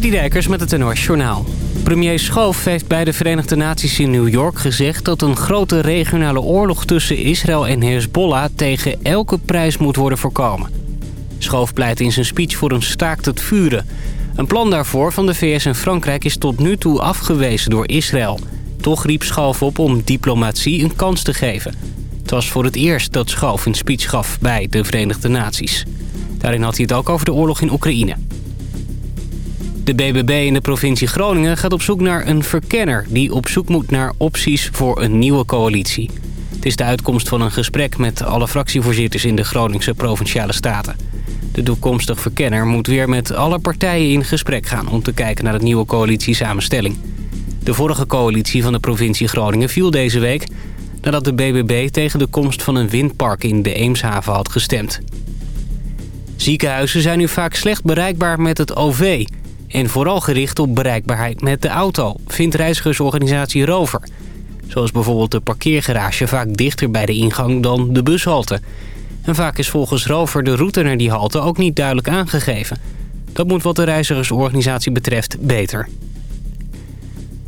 Dijkers met het NOS Journaal. Premier Schoof heeft bij de Verenigde Naties in New York gezegd... dat een grote regionale oorlog tussen Israël en Hezbollah... tegen elke prijs moet worden voorkomen. Schoof pleit in zijn speech voor een staakt het vuren. Een plan daarvoor van de VS en Frankrijk is tot nu toe afgewezen door Israël. Toch riep Schoof op om diplomatie een kans te geven. Het was voor het eerst dat Schoof een speech gaf bij de Verenigde Naties. Daarin had hij het ook over de oorlog in Oekraïne. De BBB in de provincie Groningen gaat op zoek naar een verkenner... die op zoek moet naar opties voor een nieuwe coalitie. Het is de uitkomst van een gesprek met alle fractievoorzitters... in de Groningse Provinciale Staten. De toekomstig verkenner moet weer met alle partijen in gesprek gaan... om te kijken naar de nieuwe coalitiesamenstelling. De vorige coalitie van de provincie Groningen viel deze week... nadat de BBB tegen de komst van een windpark in de Eemshaven had gestemd. Ziekenhuizen zijn nu vaak slecht bereikbaar met het OV... en vooral gericht op bereikbaarheid met de auto... vindt reizigersorganisatie Rover. Zoals bijvoorbeeld de parkeergarage vaak dichter bij de ingang dan de bushalte... En vaak is volgens Rover de route naar die halte ook niet duidelijk aangegeven. Dat moet wat de reizigersorganisatie betreft beter.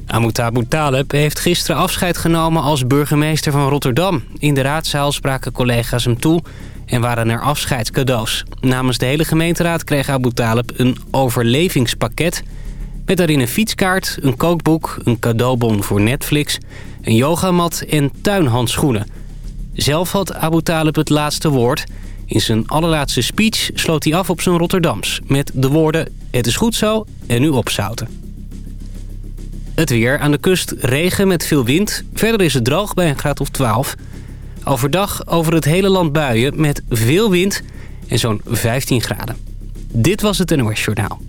Abu Taleb heeft gisteren afscheid genomen als burgemeester van Rotterdam. In de raadzaal spraken collega's hem toe en waren er afscheidscadeaus. Namens de hele gemeenteraad kreeg Abu Taleb een overlevingspakket... met daarin een fietskaart, een kookboek, een cadeaubon voor Netflix... een yogamat en tuinhandschoenen... Zelf had Abu Talib het laatste woord. In zijn allerlaatste speech sloot hij af op zijn Rotterdams... met de woorden, het is goed zo en nu opzouten. Het weer. Aan de kust regen met veel wind. Verder is het droog bij een graad of 12. Overdag over het hele land buien met veel wind en zo'n 15 graden. Dit was het NOS Journaal.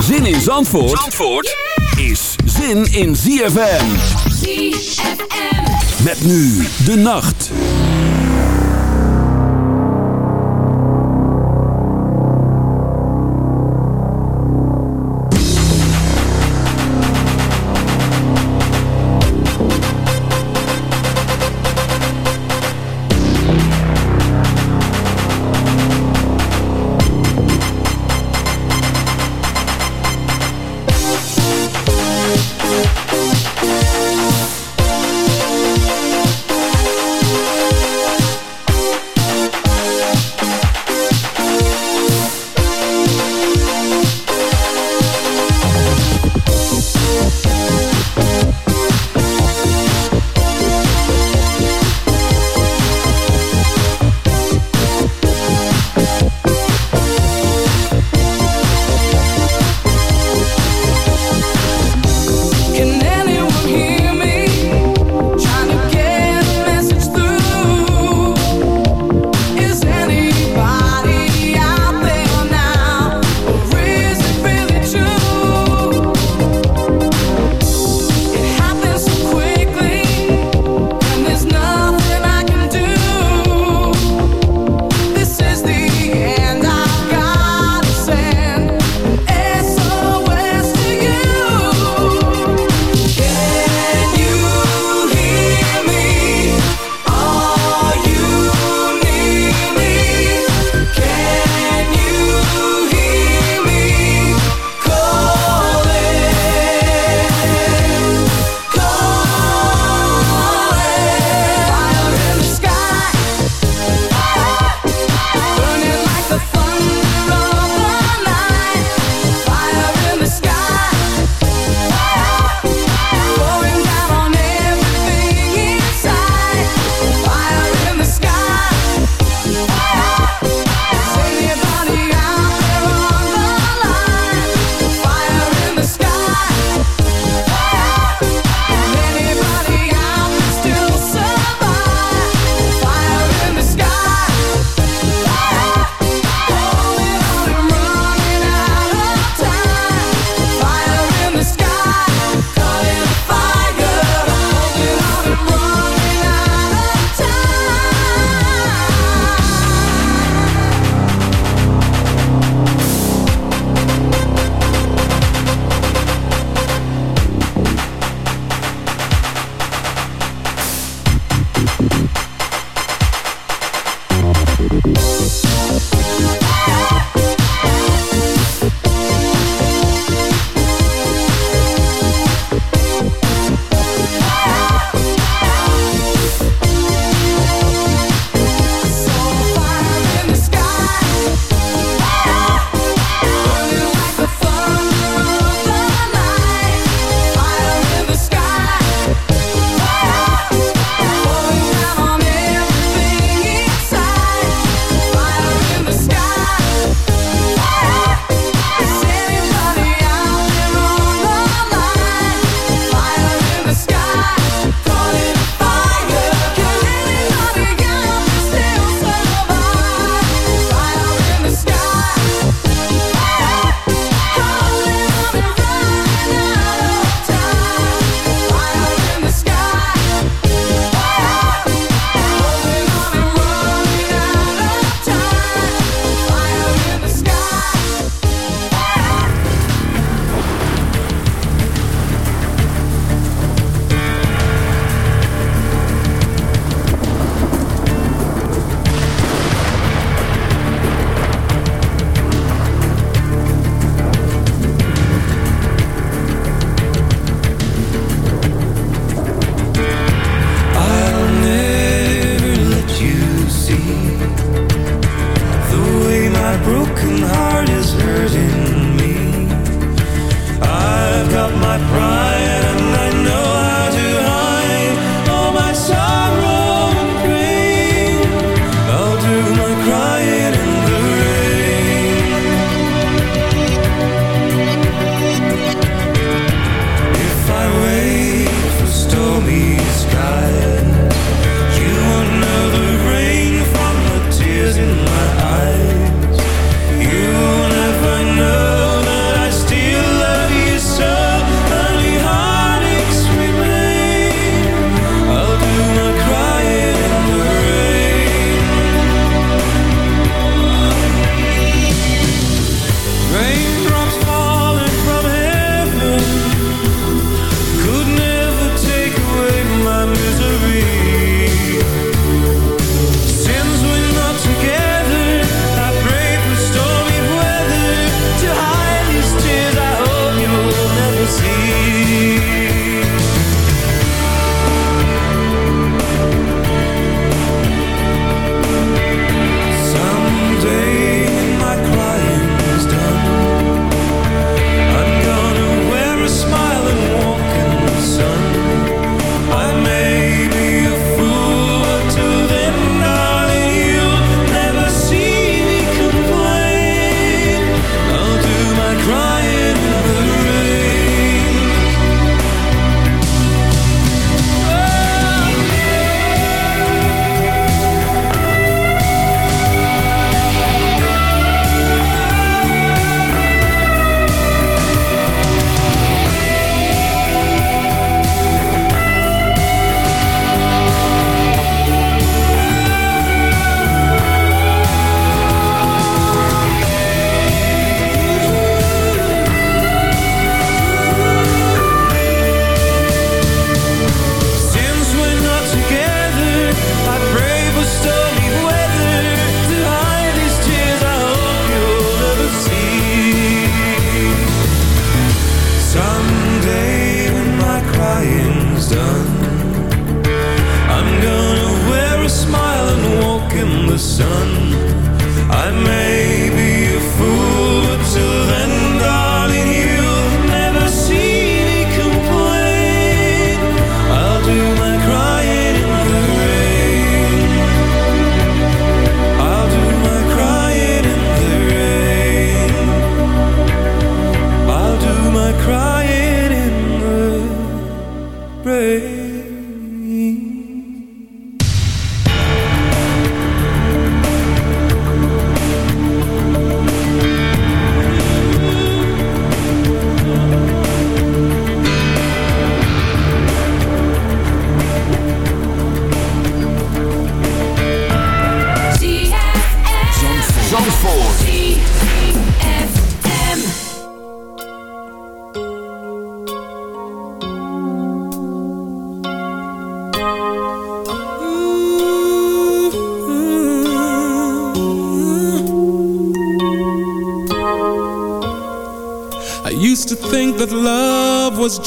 Zin in Zandvoort, Zandvoort is zin in ZFM. ZFM. Met nu de nacht.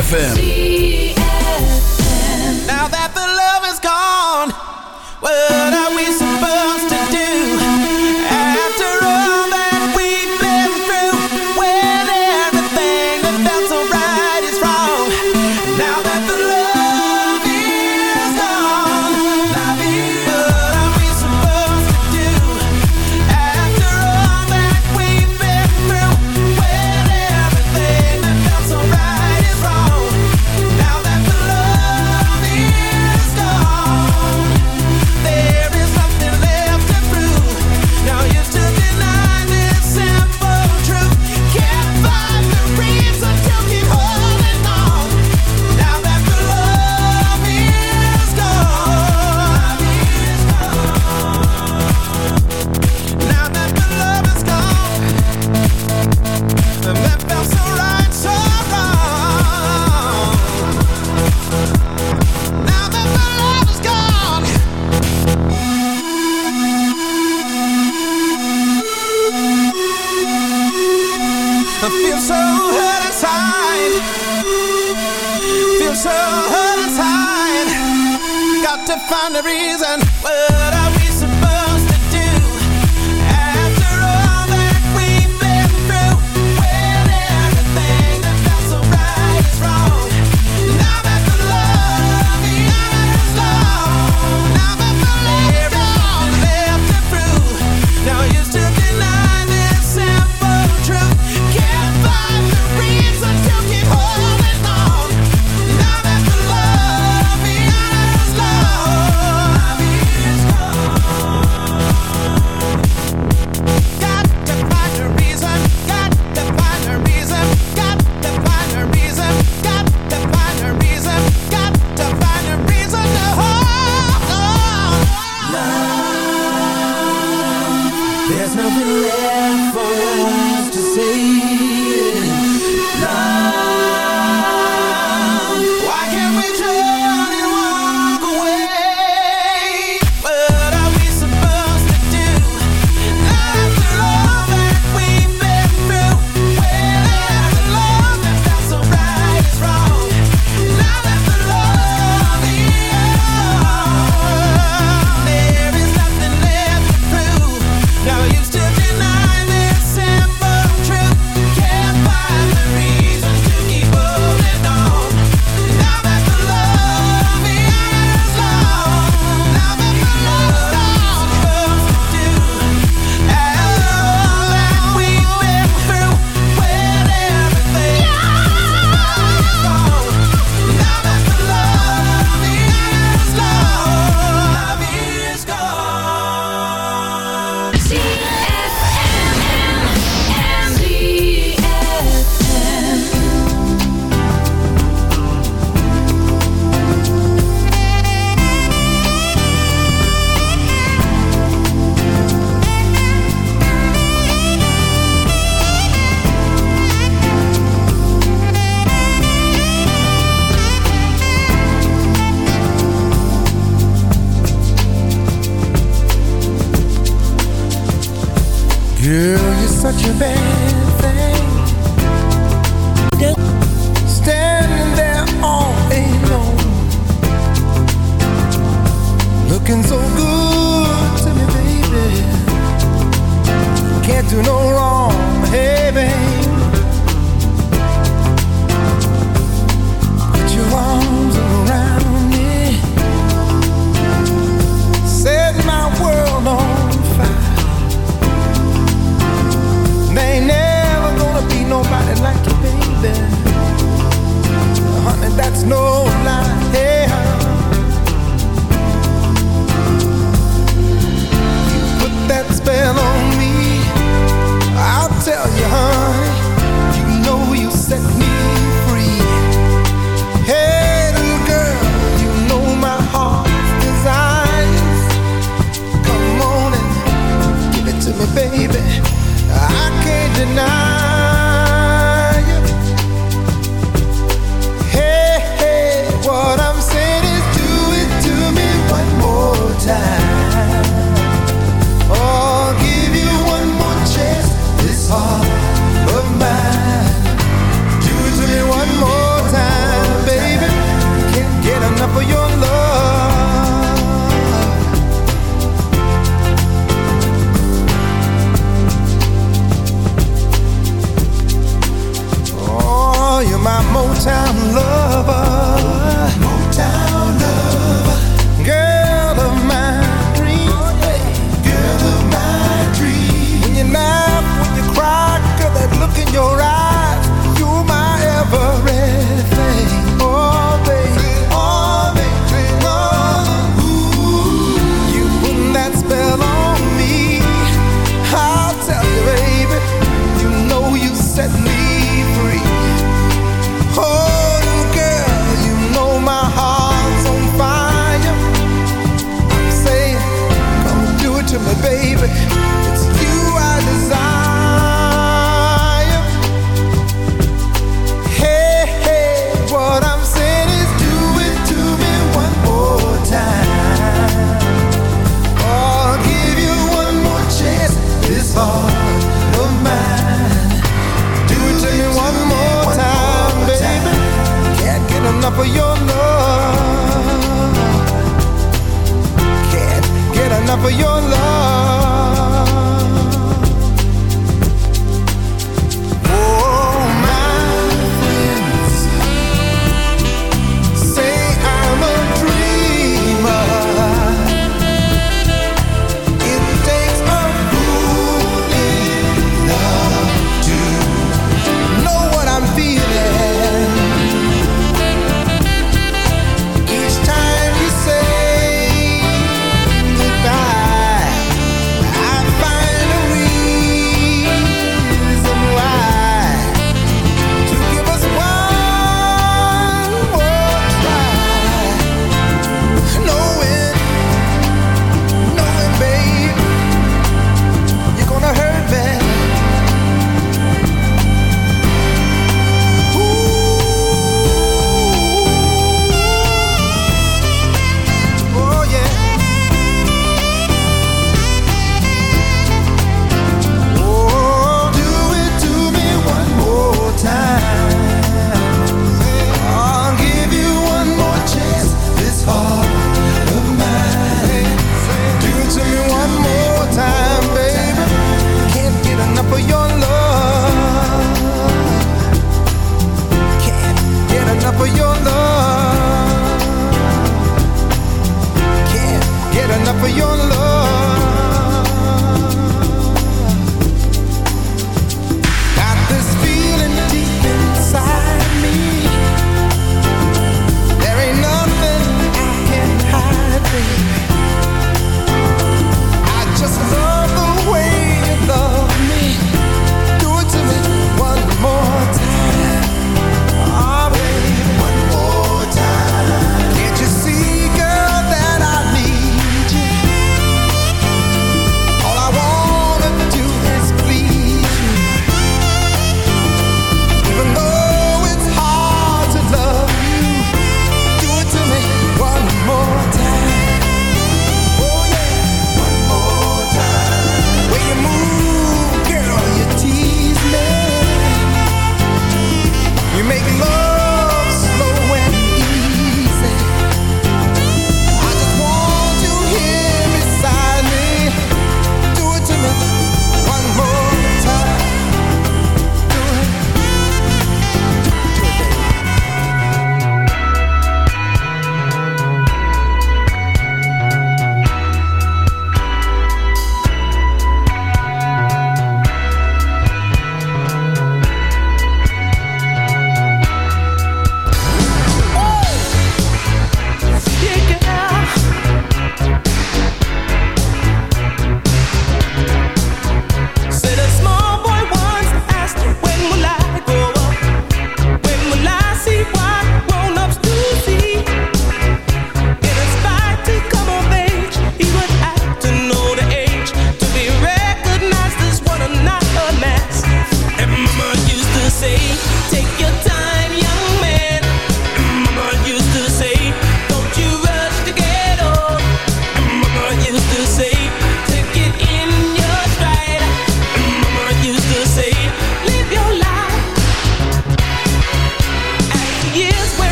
ZFM. Now that the love is gone, what are we supposed